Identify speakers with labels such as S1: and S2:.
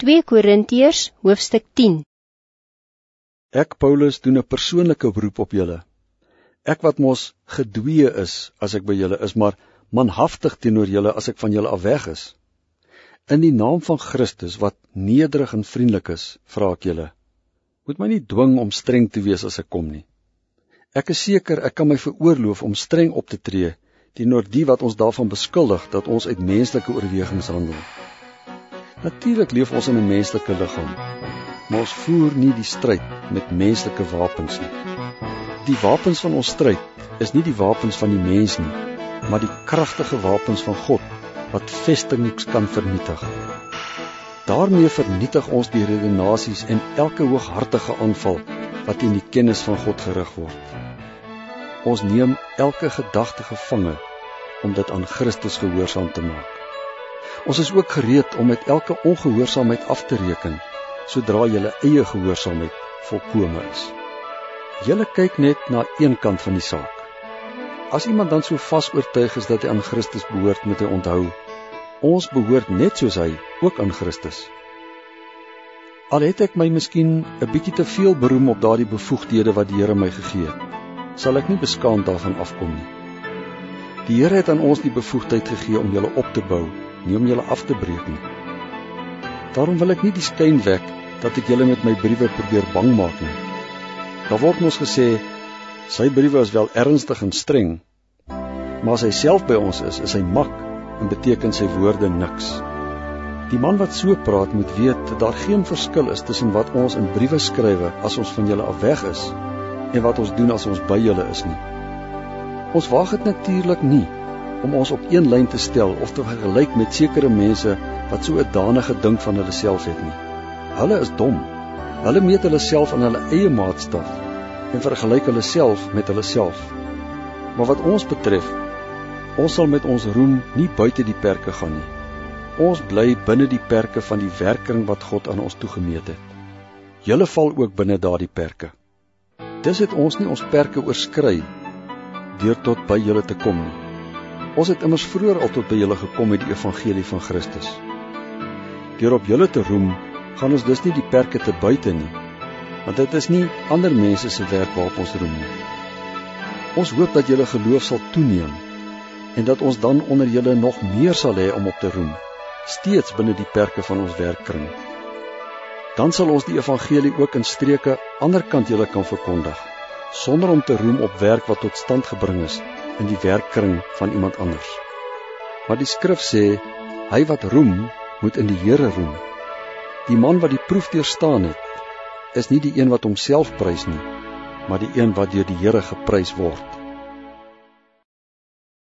S1: 2 Korintiërs hoofstuk 10
S2: Ek Paulus doen 'n persoonlike beroep op julle. Ek wat mos gedwee is as ek by julle is, maar manhaftig teenoor julle as ek van julle af weg is. In die naam van Christus wat nederig en vriendelik is, vra ek julle. Moet my nie dwing om streng te wees as ek kom nie. Ek is seker ek kan my veroorloof om streng op te tree teenoor die wat ons daarvan beskuldig dat ons uit menslike oorwegings handel. Natuurlik leef ons in 'n menslike liggaam, maar ons voer nie die stryd met menslike wapens nie. Die wapens van ons stryd is nie die wapens van die mens nie, maar die kragtige wapens van God wat vestinge kan vernietig. daarmee vernietig ons die redenasies en elke hooghartige aanval wat teen die kennis van God gerig word. Ons neem elke gedagte gevange om dit aan Christus gehoorsaam te maak. Ons is ook gereed om met elke ongehoorsaamheid af te reken sodra julle eie gehoorsaamheid volkome is. Julle kyk net na een kant van die saak. As iemand dan so vas oortuig is dat hy aan Christus behoort, moet hy onthou ons behoort net soos hy ook aan Christus. Al het ek my miskien 'n bietjie te veel beroem op daardie bevoegdhede wat die Here my gegee het, sal ek nie beskaamd daarvan afkom nie. Die Here het aan ons die bevoegdheid gegee om julle op te bou nie om julle af te breek nie. Daarom wil ek nie die skyn wek dat ek julle met my briewe probeer bang maak nie. Daar word ons gesê sy briewe is wel ernstig en streng, maar as hy self by ons is, is hy mak en beteken sy woorde niks. Die man wat so praat moet weet dat daar geen verskil is tussen wat ons in briewe skrywe as ons van julle af weg is en wat ons doen as ons by julle is nie. Ons waag dit natuurlik nie om ons op een lyn te stel of te vergelyk met sekere mense wat so 'n danige dink van hulle self het nie. Hulle is dom. Hulle meet hulle self aan hulle eie maatstaf en vergelyk hulle self met hulle self. Maar wat ons betref, ons sal met ons roem nie buite die perke gaan nie. Ons bly binne die perke van die werking wat God aan ons toegemeet het. Julle val ook binne daardie perke. Dis het ons nie ons perke oorskry deur tot by julle te kom nie. Ons het immers vroeër al tot by julle gekom met die evangelie van Christus. Deur op julle te roem, gaan ons dus nie die perke te buite nie, want dit is nie ander mense se werk waarop ons roem nie. Ons hoop dat julle geloof sal toeneem en dat ons dan onder julle nog meer sal hê om op te roem, steeds binne die perke van ons werkkring. Dan sal ons die evangelie ook in streke aanderkant julle kan verkondig sonder om te roem op werk wat tot stand gebring is in die werkkring van iemand anders. Maar die skrif sê, hy wat roem, moet in die Here roem. Die man wat die proef deurstaan het, is nie die een wat homself prys nie, maar die een wat deur die Here geprys word.